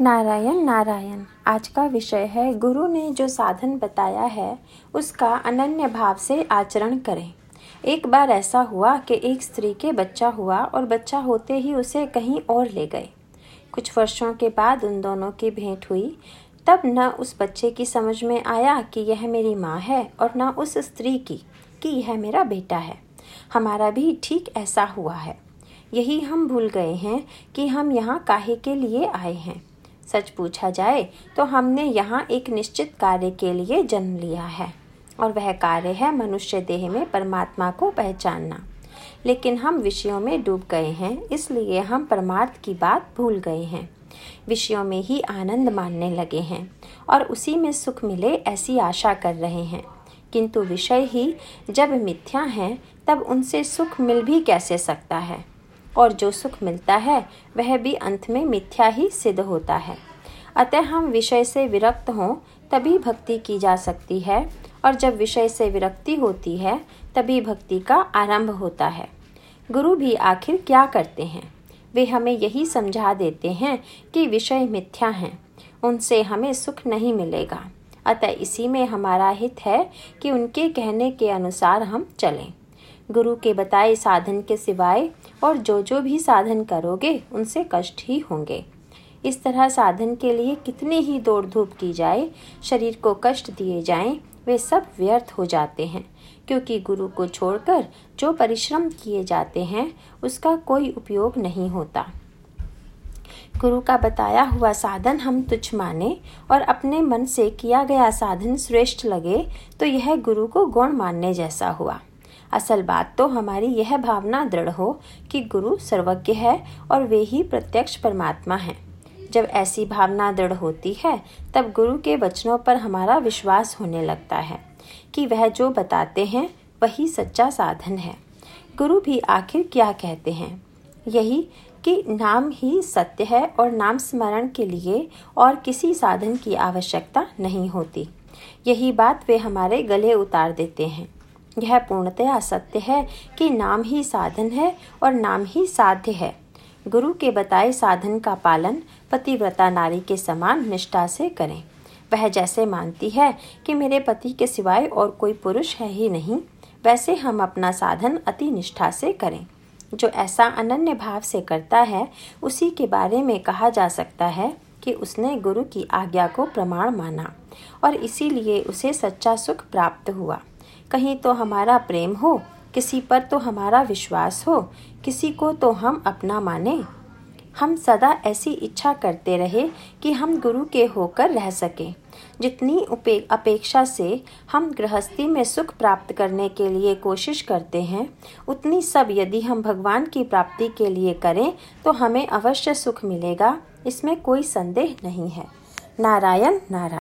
नारायण नारायण, आज का विषय है, गुरु ने जो साधन बताया है, उसका अनन्य भाव से आचरण करें। एक बार ऐसा हुआ कि एक स्त्री के बच्चा हुआ और बच्चा होते ही उसे कहीं और ले गए। कुछ वर्षों के बाद उन दोनों की भेंट हुई। तब न उस बच्चे की समझ में आया कि यह मेरी माँ है और न उस स्त्री की, कि यह मेरा बेटा है। हमारा भी ठीक ऐसा हुआ है। यही हम भूल गए हैं कि हम यहाँ काहे के लिए आए हैं। सच पूछा जाए तो हमने यहाँ एक निश्चित कार्य के लिए जन्म लिया है और वह कार्य है मनुष्य देह में परमात्मा को पहचानना। लेकिन हम विषयों में डूब गए हैं, इसलिए हम परमार्थ की बात भूल गए हैं। विषयों में ही आनंद मानने लगे हैं और उसी में सुख मिले ऐसी आशा कर रहे हैं। किंतु विषय ही जब मिथ्या हैं, तब उनसे सुख मिल भी कैसे सकता है? और जो सुख मिलता है, वह भी अंत में मिथ्या ही सिद्ध होता है। अतः हम विषय से विरक्त हों, तभी भक्ति की जा सकती है, और जब विषय से विरक्ति होती है, तभी भक्ति का आरंभ होता है। गुरु भी आखिर क्या करते हैं? वे हमें यही समझा देते हैं कि विषय मिथ्या हैं, उनसे हमें सुख नहीं मिलेगा। अतः इसी में हमारा हित है कि उनके कहने के अनुसार हम चलें। गुरु के बताए साधन के सिवाय और जो जो भी साधन करोगे, उनसे कष्ट ही होंगे। इस तरह साधन के लिए कितनी ही दौड़ धूप की जाए, शरीर को कष्ट दिए जाएँ, वे सब व्यर्थ हो जाते हैं। क्योंकि गुरु को छोड़कर जो परिश्रम किए जाते हैं, उसका कोई उपयोग नहीं होता। गुरु का बताया हुआ साधन हम तुच्छ माने और अपने मन से किया गया साधन श्रेष्ठ लगे तो यह गुरु को गौण मानने जैसा हुआ। असल बात तो हमारी यह भावना दृढ़ हो कि गुरु सर्वज्ञ है और वे ही प्रत्यक्ष परमात्मा हैं। जब ऐसी भावना दृढ़ होती है, तब गुरु के वचनों पर हमारा विश्वास होने लगता है कि वह जो बताते हैं, वही सच्चा साधन है। गुरु भी आखिर क्या कहते हैं? यही कि नाम ही सत्य है और नाम स्मरण के लिए और किसी साधन की आवश्यकता नहीं होती। यही बात वे हमारे गले उतार देते हैं। यह पूर्णतया सत्य है कि नाम ही साधन है और नाम ही साध्य है। गुरु के बताए साधन का पालन पतिव्रता नारी के समान निष्ठा से करें। वह जैसे मानती है कि मेरे पति के सिवाय और कोई पुरुष है ही नहीं, वैसे हम अपना साधन अति निष्ठा से करें। जो ऐसा अनन्य भाव से करता है, उसी के बारे में कहा जा सकता है कि उसने गुरु की आज्ञा को प्रमाण माना और इसीलिए उसे सच्चा सुख प्राप्त हुआ। कहीं तो हमारा प्रेम हो, किसी पर तो हमारा विश्वास हो, किसी को तो हम अपना माने। हम सदा ऐसी इच्छा करते रहे कि हम गुरु के होकर रह सकें। जितनी अपेक्षा से हम गृहस्थी में सुख प्राप्त करने के लिए कोशिश करते हैं, उतनी सब यदि हम भगवान की प्राप्ति के लिए करें तो हमें अवश्य सुख मिलेगा, इसमें कोई संदेह नहीं है। नारायण नारायण।